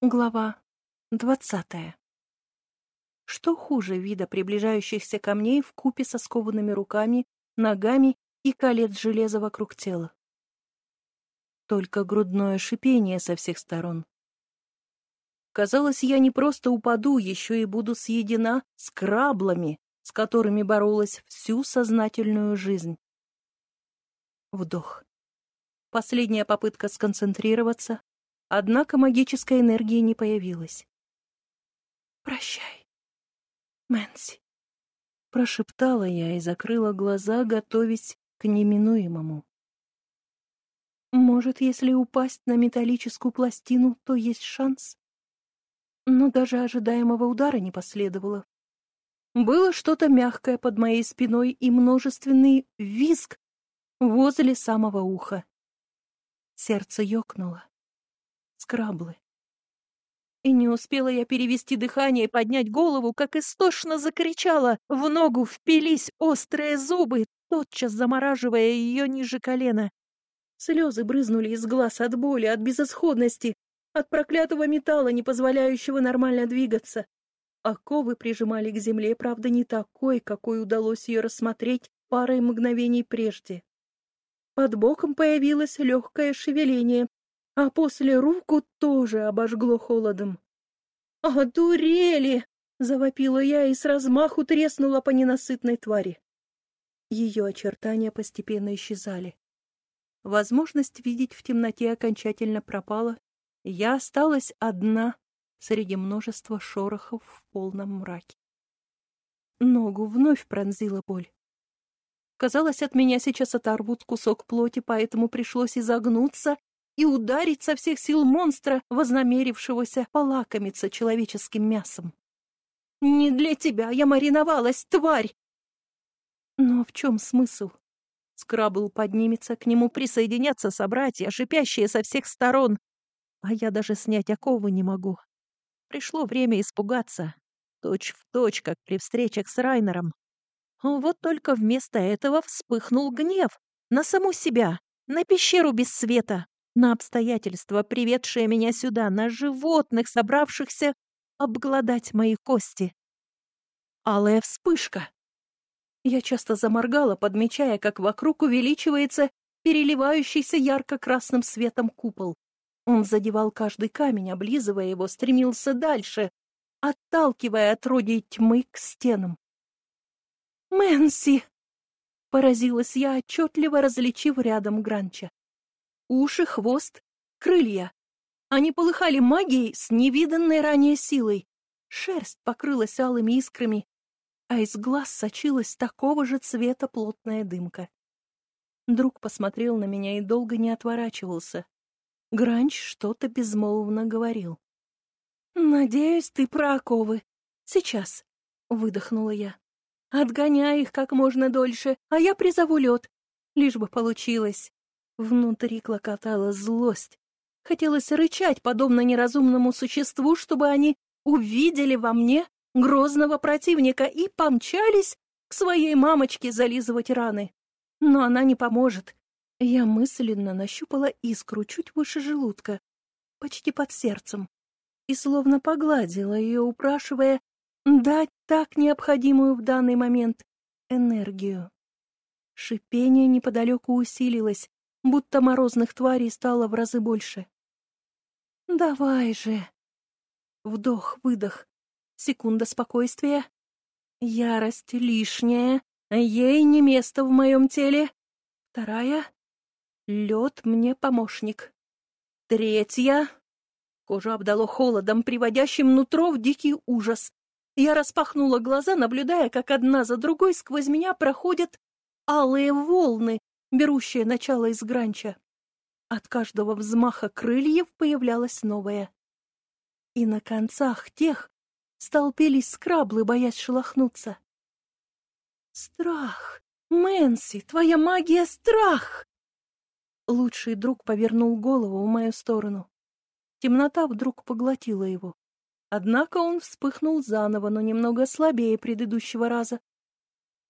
Глава двадцатая. Что хуже вида приближающихся камней в купе со скованными руками, ногами и колец железа вокруг тела? Только грудное шипение со всех сторон. Казалось, я не просто упаду, еще и буду съедена с краблами, с которыми боролась всю сознательную жизнь. Вдох. Последняя попытка сконцентрироваться, Однако магической энергии не появилось. «Прощай, Мэнси», — прошептала я и закрыла глаза, готовясь к неминуемому. Может, если упасть на металлическую пластину, то есть шанс? Но даже ожидаемого удара не последовало. Было что-то мягкое под моей спиной и множественный визг возле самого уха. Сердце ёкнуло скраблы. И не успела я перевести дыхание и поднять голову, как истошно закричала. В ногу впились острые зубы, тотчас замораживая ее ниже колена. Слезы брызнули из глаз от боли, от безысходности, от проклятого металла, не позволяющего нормально двигаться. Оковы прижимали к земле, правда, не такой, какой удалось ее рассмотреть парой мгновений прежде. Под боком появилось легкое шевеление, а после руку тоже обожгло холодом. «Одурели!» — завопила я и с размаху треснула по ненасытной твари. Ее очертания постепенно исчезали. Возможность видеть в темноте окончательно пропала, я осталась одна среди множества шорохов в полном мраке. Ногу вновь пронзила боль. Казалось, от меня сейчас оторвут кусок плоти, поэтому пришлось изогнуться и ударить со всех сил монстра, вознамерившегося полакомиться человеческим мясом. «Не для тебя я мариновалась, тварь!» Но в чем смысл? Скрабл поднимется, к нему присоединятся собратья, шипящие со всех сторон. А я даже снять оковы не могу. Пришло время испугаться. Точь в точь, как при встречах с Райнером. Вот только вместо этого вспыхнул гнев на саму себя, на пещеру без света, на обстоятельства, приведшие меня сюда, на животных, собравшихся обглодать мои кости. Алая вспышка. Я часто заморгала, подмечая, как вокруг увеличивается переливающийся ярко-красным светом купол. Он задевал каждый камень, облизывая его, стремился дальше, отталкивая отродье тьмы к стенам. «Мэнси!» — поразилась я, отчетливо различив рядом Гранча. Уши, хвост, крылья. Они полыхали магией с невиданной ранее силой. Шерсть покрылась алыми искрами, а из глаз сочилась такого же цвета плотная дымка. Друг посмотрел на меня и долго не отворачивался. Гранч что-то безмолвно говорил. «Надеюсь, ты про оковы. Сейчас», — выдохнула я. «Отгоняй их как можно дольше, а я призову лед. Лишь бы получилось». Внутри клокотала злость. Хотелось рычать, подобно неразумному существу, чтобы они увидели во мне грозного противника и помчались к своей мамочке зализывать раны. Но она не поможет. Я мысленно нащупала искру чуть выше желудка, почти под сердцем, и словно погладила ее, упрашивая дать так необходимую в данный момент энергию. Шипение неподалеку усилилось, будто морозных тварей стало в разы больше. «Давай же!» Вдох-выдох. Секунда спокойствия. Ярость лишняя. Ей не место в моем теле. Вторая. Лед мне помощник. Третья. Кожу обдало холодом, приводящим нутро в дикий ужас. Я распахнула глаза, наблюдая, как одна за другой сквозь меня проходят алые волны, берущее начало из гранча. От каждого взмаха крыльев появлялось новое. И на концах тех столпились скраблы, боясь шелохнуться. «Страх! Мэнси, твоя магия — страх!» Лучший друг повернул голову в мою сторону. Темнота вдруг поглотила его. Однако он вспыхнул заново, но немного слабее предыдущего раза.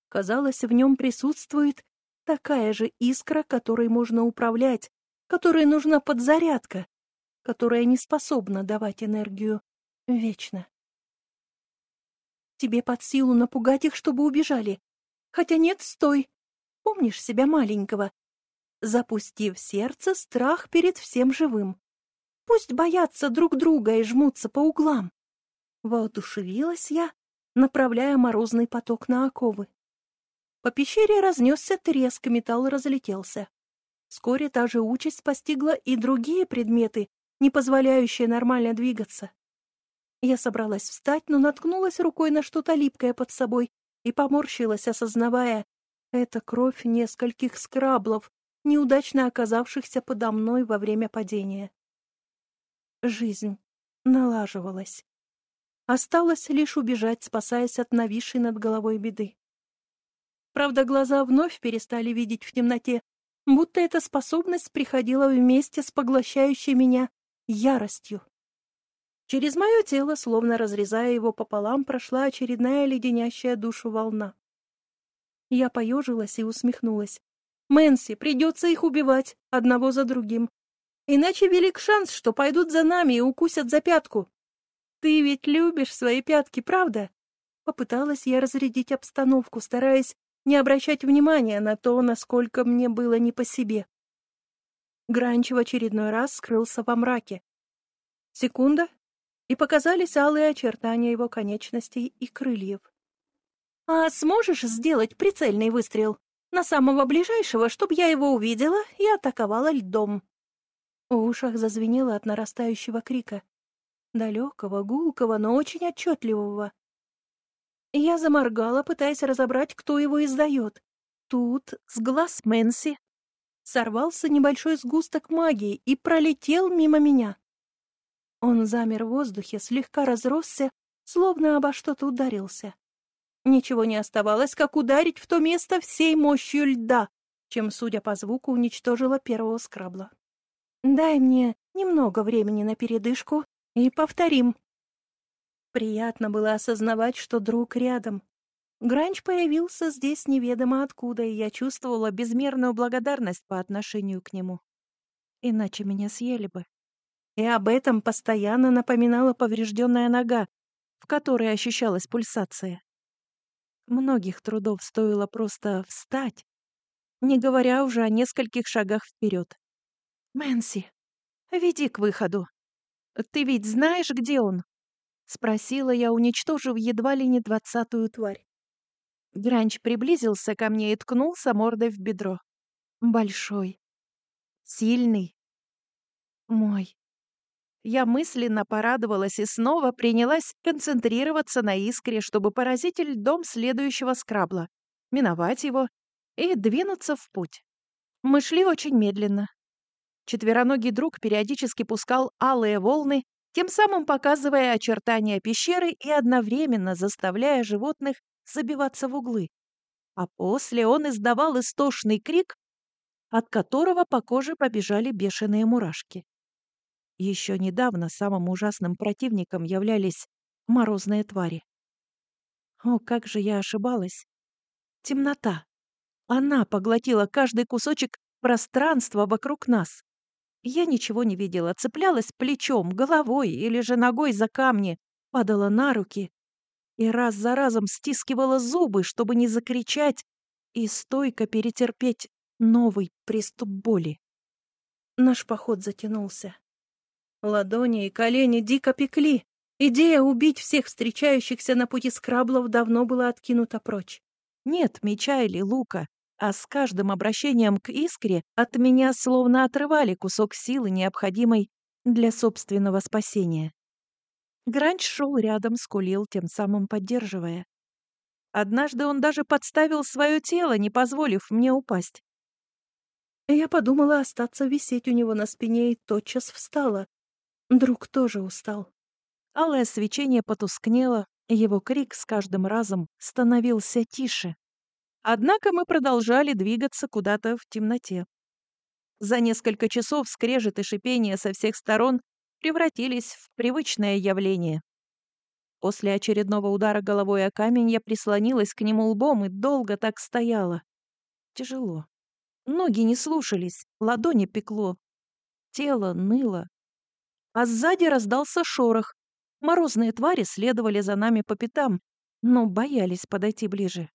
Казалось, в нем присутствует Такая же искра, которой можно управлять, которой нужна подзарядка. которая не способна давать энергию вечно. Тебе под силу напугать их, чтобы убежали. Хотя нет, стой. Помнишь себя маленького? Запусти в сердце страх перед всем живым. Пусть боятся друг друга и жмутся по углам. Воодушевилась я, направляя морозный поток на оковы. По пещере разнесся треск, металл разлетелся. Вскоре та же участь постигла и другие предметы, не позволяющие нормально двигаться. Я собралась встать, но наткнулась рукой на что-то липкое под собой и поморщилась, осознавая, это кровь нескольких скраблов, неудачно оказавшихся подо мной во время падения. Жизнь налаживалась. Осталось лишь убежать, спасаясь от нависшей над головой беды. Правда, глаза вновь перестали видеть в темноте, будто эта способность приходила вместе с поглощающей меня яростью. Через мое тело, словно разрезая его пополам, прошла очередная леденящая душу волна. Я поежилась и усмехнулась. «Мэнси, придется их убивать, одного за другим. Иначе велик шанс, что пойдут за нами и укусят за пятку. Ты ведь любишь свои пятки, правда?» Попыталась я разрядить обстановку, стараясь не обращать внимания на то, насколько мне было не по себе. Гранч в очередной раз скрылся во мраке. Секунда, и показались алые очертания его конечностей и крыльев. «А сможешь сделать прицельный выстрел? На самого ближайшего, чтобы я его увидела и атаковала льдом?» В ушах зазвенело от нарастающего крика. Далекого, гулкого, но очень отчетливого. Я заморгала, пытаясь разобрать, кто его издает. Тут с глаз Мэнси сорвался небольшой сгусток магии и пролетел мимо меня. Он замер в воздухе, слегка разросся, словно обо что-то ударился. Ничего не оставалось, как ударить в то место всей мощью льда, чем, судя по звуку, уничтожила первого скрабла. «Дай мне немного времени на передышку и повторим». Приятно было осознавать, что друг рядом. Гранч появился здесь неведомо откуда, и я чувствовала безмерную благодарность по отношению к нему. Иначе меня съели бы и об этом постоянно напоминала поврежденная нога, в которой ощущалась пульсация. Многих трудов стоило просто встать, не говоря уже о нескольких шагах вперед. «Мэнси, веди к выходу. Ты ведь знаешь, где он?» — спросила я, уничтожив едва ли не двадцатую тварь. Гранч приблизился ко мне и ткнулся мордой в бедро. Большой, сильный, мой. Я мысленно порадовалась и снова принялась концентрироваться на искре, чтобы поразить льдом следующего скрабла, миновать его и двинуться в путь. Мы шли очень медленно. Четвероногий друг периодически пускал алые волны, тем самым показывая очертания пещеры и одновременно заставляя животных забиваться в углы. А после он издавал истошный крик, от которого по коже побежали бешеные мурашки. Еще недавно самым ужасным противником являлись морозные твари. О, как же я ошибалась! Темнота. Она поглотила каждый кусочек пространства вокруг нас. Я ничего не видела, цеплялась плечом, головой или же ногой за камни, падала на руки и раз за разом стискивала зубы, чтобы не закричать и стойко перетерпеть новый приступ боли. Наш поход затянулся. Ладони и колени дико пекли. Идея убить всех встречающихся на пути скраблов давно была откинута прочь. Нет меча или лука, а с каждым обращением к искре от меня словно отрывали кусок силы, необходимой для собственного спасения. Гранч шел рядом, скулил, тем самым поддерживая. Однажды он даже подставил свое тело, не позволив мне упасть. Я подумала остаться висеть у него на спине и тотчас встала, Друг тоже устал. Алое свечение потускнело, его крик с каждым разом становился тише. Однако мы продолжали двигаться куда-то в темноте. За несколько часов скрежет и шипение со всех сторон превратились в привычное явление. После очередного удара головой о камень я прислонилась к нему лбом и долго так стояла. Тяжело. Ноги не слушались, ладони пекло. Тело ныло, а сзади раздался шорох. Морозные твари следовали за нами по пятам, но боялись подойти ближе.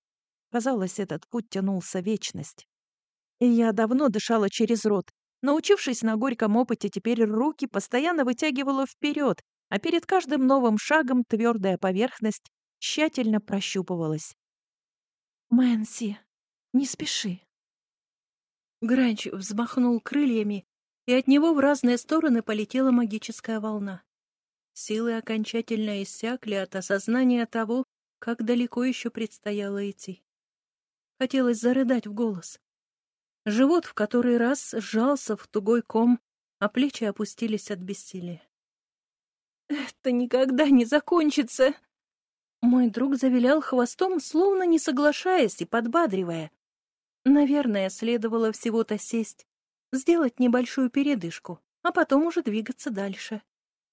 Казалось, этот путь тянулся вечность. Я давно дышала через рот. Научившись на горьком опыте, теперь руки постоянно вытягивала вперед, а перед каждым новым шагом твердая поверхность тщательно прощупывалась. «Мэнси, не спеши». Гранч взмахнул крыльями, и от него в разные стороны полетела магическая волна. Силы окончательно иссякли от осознания того, как далеко еще предстояло идти. Хотелось зарыдать в голос. Живот в который раз сжался в тугой ком, а плечи опустились от бессилия. «Это никогда не закончится!» Мой друг завилял хвостом, словно не соглашаясь и подбадривая. Наверное, следовало всего-то сесть, сделать небольшую передышку, а потом уже двигаться дальше.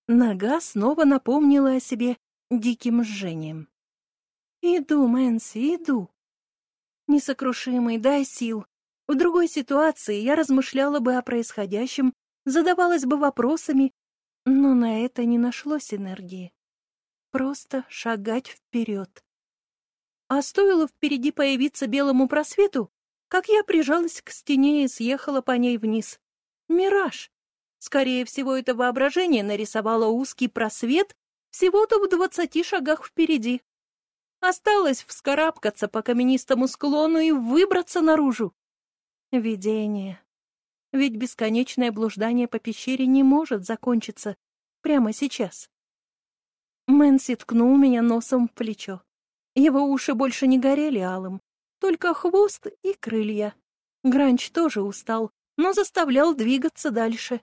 Нога снова напомнила о себе диким жжением. «Иду, Мэнси, иду!» Несокрушимый, дай сил. В другой ситуации я размышляла бы о происходящем, задавалась бы вопросами, но на это не нашлось энергии. Просто шагать вперед. А стоило впереди появиться белому просвету, как я прижалась к стене и съехала по ней вниз. Мираж! Скорее всего, это воображение нарисовало узкий просвет всего-то в двадцати шагах впереди. Осталось вскарабкаться по каменистому склону и выбраться наружу. Видение. Ведь бесконечное блуждание по пещере не может закончиться прямо сейчас. Мэнси ткнул меня носом в плечо. Его уши больше не горели алым, только хвост и крылья. Гранч тоже устал, но заставлял двигаться дальше.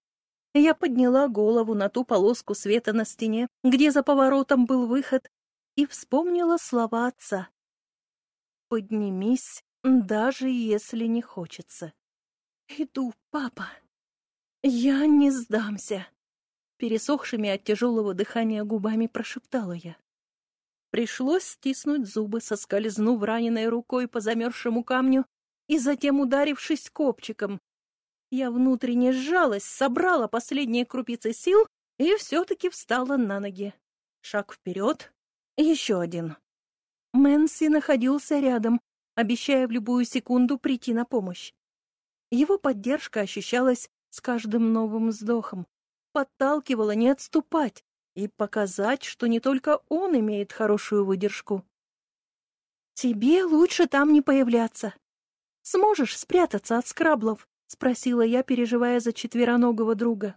Я подняла голову на ту полоску света на стене, где за поворотом был выход, и вспомнила слова отца. «Поднимись, даже если не хочется». «Иду, папа. Я не сдамся», — пересохшими от тяжелого дыхания губами прошептала я. Пришлось стиснуть зубы, соскользнув раненой рукой по замерзшему камню и затем ударившись копчиком. Я внутренне сжалась, собрала последние крупицы сил и все-таки встала на ноги. Шаг вперед, еще один. Мэнси находился рядом, обещая в любую секунду прийти на помощь. Его поддержка ощущалась с каждым новым вздохом, подталкивала не отступать, и показать, что не только он имеет хорошую выдержку. «Тебе лучше там не появляться. Сможешь спрятаться от скраблов?» — спросила я, переживая за четвероногого друга.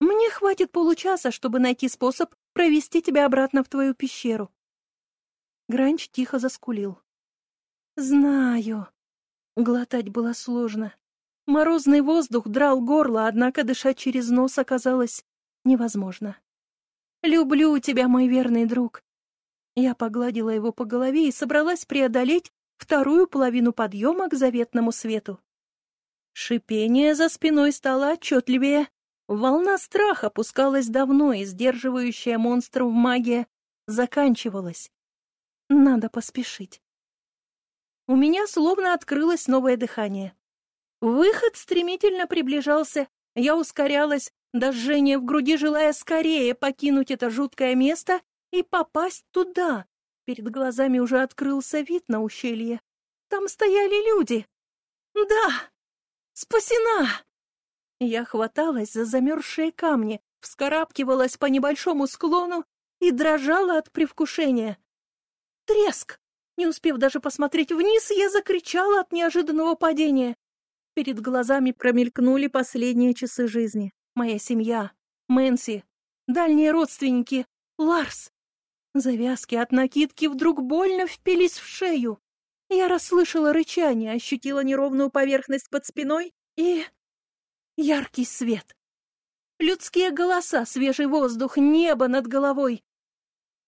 «Мне хватит получаса, чтобы найти способ провести тебя обратно в твою пещеру». Гранч тихо заскулил. «Знаю». Глотать было сложно. Морозный воздух драл горло, однако дышать через нос оказалось невозможно. Люблю тебя, мой верный друг. Я погладила его по голове и собралась преодолеть вторую половину подъема к заветному свету. Шипение за спиной стало отчетливее. Волна страха пускалась давно, и сдерживающая монстров магия заканчивалась. Надо поспешить. У меня словно открылось новое дыхание. Выход стремительно приближался, я ускорялась, до жжения в груди, желая скорее покинуть это жуткое место и попасть туда. Перед глазами уже открылся вид на ущелье. Там стояли люди. Да, спасена! Я хваталась за замерзшие камни, вскарабкивалась по небольшому склону и дрожала от привкушения. Треск! Не успев даже посмотреть вниз, я закричала от неожиданного падения. Перед глазами промелькнули последние часы жизни моя семья, Мэнси, дальние родственники, Ларс. Завязки от накидки вдруг больно впились в шею. Я расслышала рычание, ощутила неровную поверхность под спиной и... яркий свет. Людские голоса, свежий воздух, небо над головой.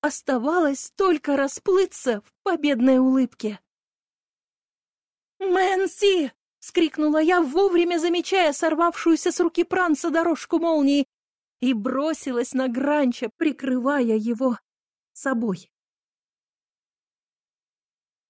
Оставалось только расплыться в победной улыбке. «Мэнси!» — скрикнула я, вовремя замечая сорвавшуюся с руки пранца дорожку молнии, и бросилась на Гранча, прикрывая его собой.